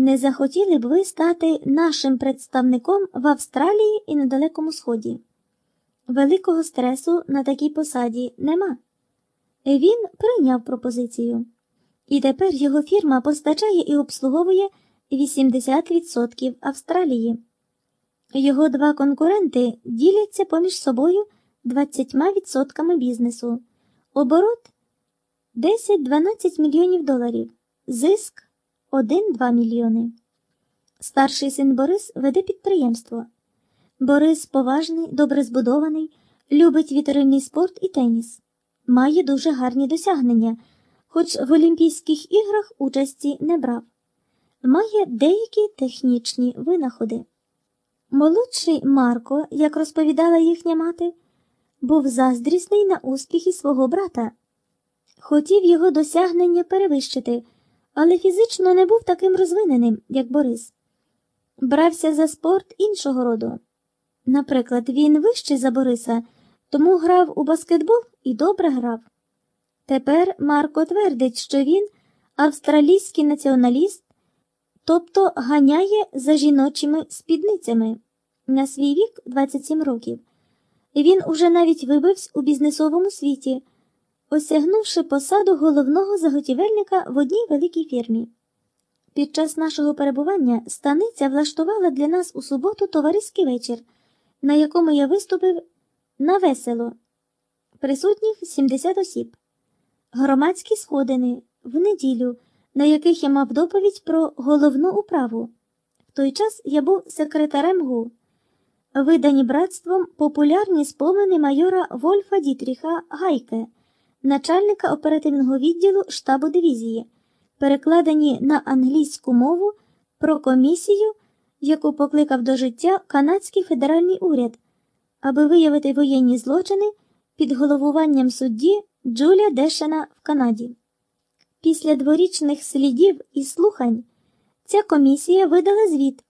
Не захотіли б ви стати нашим представником в Австралії і на Далекому Сході? Великого стресу на такій посаді нема. Він прийняв пропозицію, і тепер його фірма постачає і обслуговує 80% Австралії. Його два конкуренти діляться поміж собою 20% бізнесу, оборот 10-12 мільйонів доларів, зиск 1-2 мільйони. Старший син Борис веде підприємство. Борис поважний, добре збудований, любить вітеринний спорт і теніс, має дуже гарні досягнення, хоч в Олімпійських іграх участі не брав, має деякі технічні винаходи. Молодший Марко, як розповідала їхня мати, був заздрісний на успіхи свого брата, хотів його досягнення перевищити, але фізично не був таким розвиненим, як Борис. Брався за спорт іншого роду. Наприклад, він вищий за Бориса, тому грав у баскетбол і добре грав. Тепер Марко твердить, що він австралійський націоналіст, тобто ганяє за жіночими спідницями на свій вік 27 років. Він уже навіть вибився у бізнесовому світі, осягнувши посаду головного заготівельника в одній великій фірмі. Під час нашого перебування станиця влаштувала для нас у суботу товариський вечір, на якому я виступив на весело, присутніх 70 осіб, громадські сходини в неділю, на яких я мав доповідь про головну управу. В той час я був секретарем ГУ. Видані братством популярні спомини майора Вольфа Дітріха Гайке, начальника оперативного відділу штабу дивізії, перекладені на англійську мову про комісію, яку покликав до життя Канадський федеральний уряд, аби виявити воєнні злочини під головуванням судді Джуля Дешена в Канаді. Після дворічних слідів і слухань ця комісія видала звіт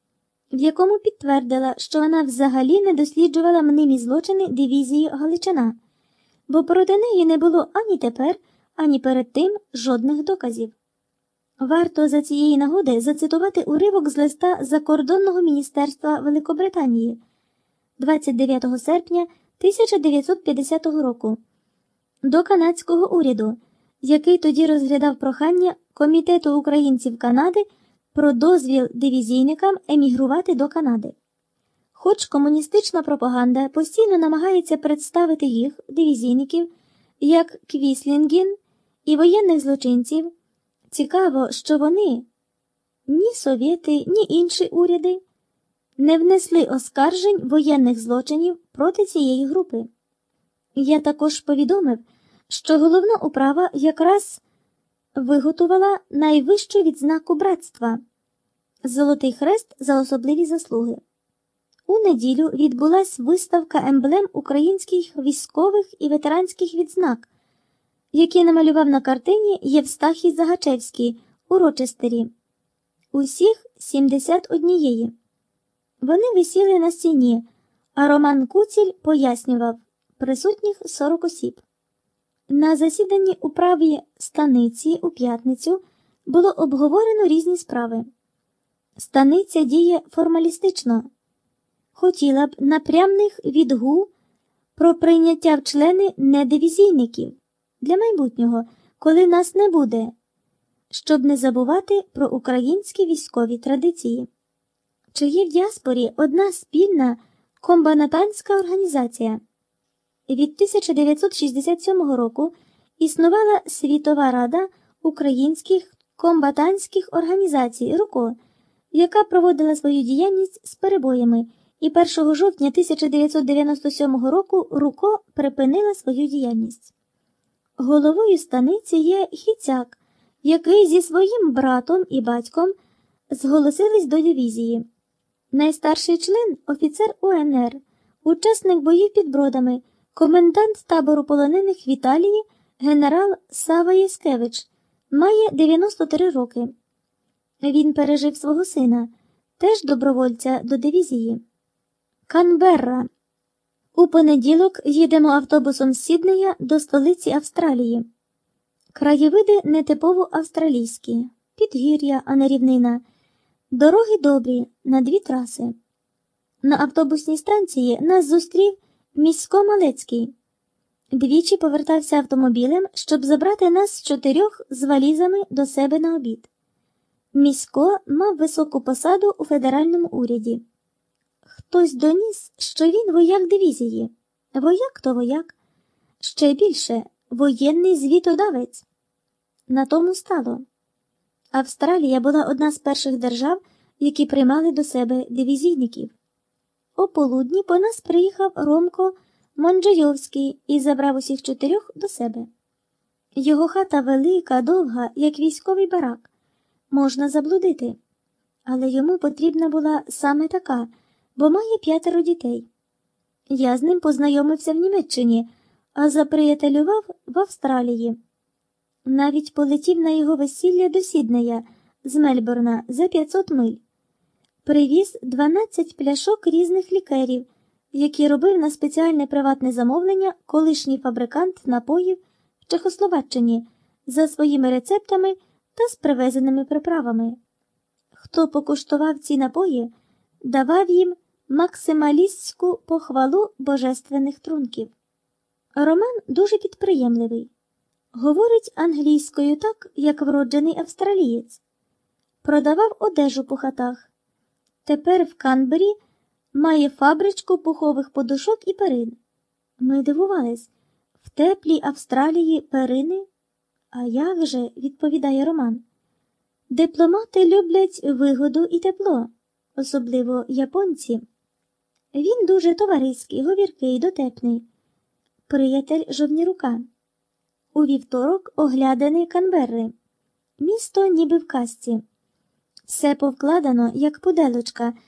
в якому підтвердила, що вона взагалі не досліджувала мнимі злочини дивізії Галичина, бо проти неї не було ані тепер, ані перед тим жодних доказів. Варто за цієї нагоди зацитувати уривок з листа Закордонного міністерства Великобританії 29 серпня 1950 року до канадського уряду, який тоді розглядав прохання Комітету українців Канади про дозвіл дивізійникам емігрувати до Канади. Хоч комуністична пропаганда постійно намагається представити їх, дивізійників, як квіслінгін і воєнних злочинців, цікаво, що вони, ні совєти, ні інші уряди, не внесли оскаржень воєнних злочинів проти цієї групи. Я також повідомив, що головна управа якраз виготовила найвищу відзнаку братства Золотий хрест за особливі заслуги. У неділю відбулась виставка емблем українських військових і ветеранських відзнак, які намалював на картині Євстахій Загачевський у Рочестері. Усіх 71. Вони висіли на стіні, а Роман Куціль пояснював присутніх 40 осіб. На засіданні управі станиці у п'ятницю було обговорено різні справи. Станиця діє формалістично. Хотіла б напрямних відгу про прийняття в члени недивізійників для майбутнього, коли нас не буде, щоб не забувати про українські військові традиції. Чи є в діаспорі одна спільна комбанатанська організація? Від 1967 року існувала Світова Рада українських комбатантських організацій РУКО, яка проводила свою діяльність з перебоями, і 1 жовтня 1997 року РУКО припинила свою діяльність. Головою станиці є Хіцяк, який зі своїм братом і батьком зголосились до дивізії. Найстарший член офіцер УНР, учасник боїв під бродами комендант табору полонених в Італії генерал Сава Єскевич має 93 роки. Він пережив свого сина, теж добровольця до дивізії. Канберра. У понеділок їдемо автобусом з Сіднея до столиці Австралії. Краєвиди нетипово австралійські, підгір'я, а не рівнина, Дороги добрі на дві траси. На автобусній станції нас зустрів місько Малецький. Двічі повертався автомобілем, щоб забрати нас чотирьох з валізами до себе на обід. Місько мав високу посаду у федеральному уряді. Хтось доніс, що він вояк дивізії. Вояк то вояк. Ще більше воєнний звітодавець. На тому стало. Австралія була одна з перших держав, які приймали до себе дивізійників. О полудні по нас приїхав Ромко Монджайовський і забрав усіх чотирьох до себе. Його хата велика, довга, як військовий барак. Можна заблудити. Але йому потрібна була саме така, бо має п'ятеро дітей. Я з ним познайомився в Німеччині, а заприятелював в Австралії. Навіть полетів на його весілля до Сіднея з Мельбурна за 500 миль. Привіз 12 пляшок різних лікерів, які робив на спеціальне приватне замовлення колишній фабрикант напоїв в Чехословаччині за своїми рецептами та з привезеними приправами. Хто покуштував ці напої, давав їм максималістську похвалу божественних трунків. Роман дуже підприємливий. Говорить англійською так, як вроджений австралієць. Продавав одежу по хатах. Тепер в Канбері має фабричку пухових подушок і перин. Ми дивувались в теплій Австралії перини? А як же, відповідає Роман. Дипломати люблять вигоду і тепло, особливо японці. Він дуже товариський, говіркий, дотепний, приятель жовнірука. У вівторок огляданий Канберри. Місто ніби в казці. Все повкладено, як пуделочка,